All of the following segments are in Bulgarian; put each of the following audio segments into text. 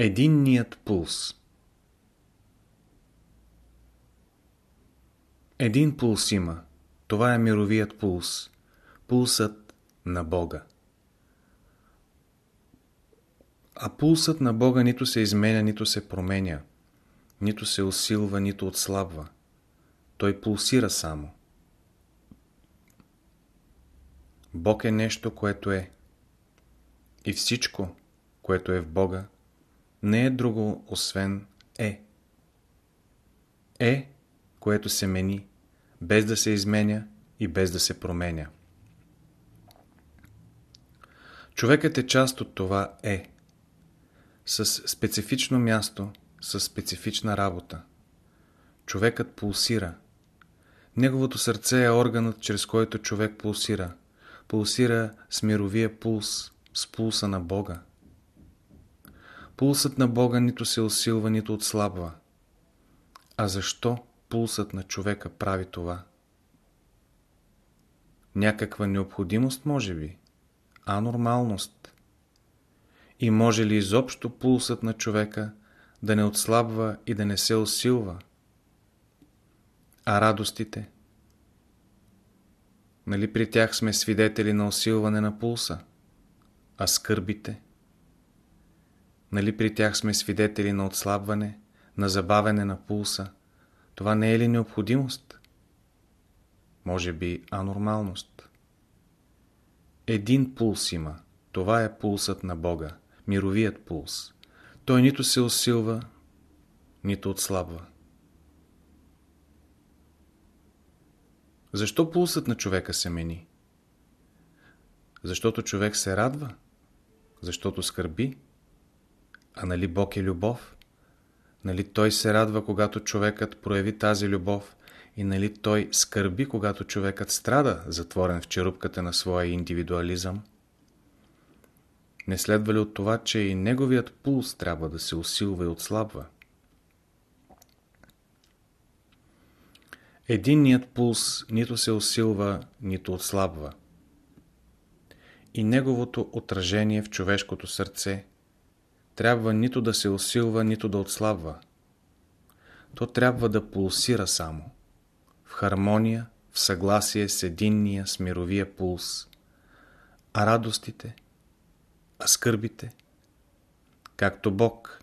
Единният пулс Един пулс има. Това е мировият пулс. Пулсът на Бога. А пулсът на Бога нито се изменя, нито се променя, нито се усилва, нито отслабва. Той пулсира само. Бог е нещо, което е. И всичко, което е в Бога, не е друго, освен е. Е, което се мени, без да се изменя и без да се променя. Човекът е част от това е, с специфично място, с специфична работа. Човекът пулсира. Неговото сърце е органът, чрез който човек пулсира. Пулсира с мировия пулс, с пулса на Бога. Пулсът на Бога нито се усилва, нито отслабва. А защо пулсът на човека прави това? Някаква необходимост, може би? Анормалност? И може ли изобщо пулсът на човека да не отслабва и да не се усилва? А радостите? Нали при тях сме свидетели на усилване на пулса? А скърбите? Нали при тях сме свидетели на отслабване, на забавяне на пулса? Това не е ли необходимост? Може би анормалност. Един пулс има. Това е пулсът на Бога. Мировият пулс. Той нито се усилва, нито отслабва. Защо пулсът на човека се мени? Защото човек се радва? Защото скърби? А нали Бог е любов? Нали Той се радва, когато човекът прояви тази любов и нали Той скърби, когато човекът страда, затворен в черупката на своя индивидуализъм? Не следва ли от това, че и неговият пулс трябва да се усилва и отслабва? Единният пулс нито се усилва, нито отслабва. И неговото отражение в човешкото сърце трябва нито да се усилва, нито да отслабва. То трябва да пулсира само. В хармония, в съгласие с единния, с мировия пулс. А радостите, а скърбите, както Бог,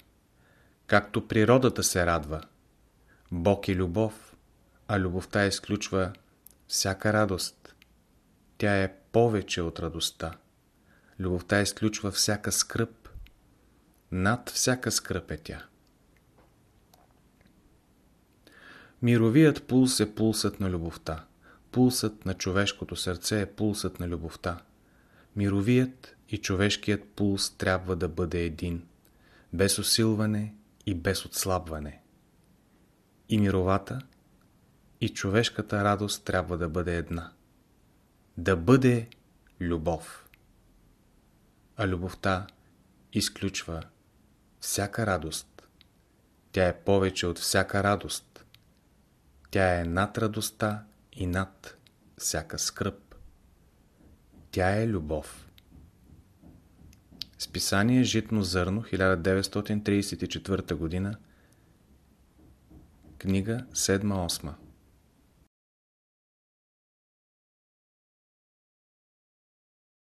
както природата се радва. Бог е любов, а любовта изключва всяка радост. Тя е повече от радостта. Любовта изключва всяка скръп, над всяка скръп е тя. Мировият пулс е пулсът на любовта. Пулсът на човешкото сърце е пулсът на любовта. Мировият и човешкият пулс трябва да бъде един, без усилване и без отслабване. И мировата, и човешката радост трябва да бъде една. Да бъде любов. А любовта изключва всяка радост. Тя е повече от всяка радост. Тя е над радостта и над всяка скръп. Тя е любов. Списание Житно зърно 1934 г. Книга 7-8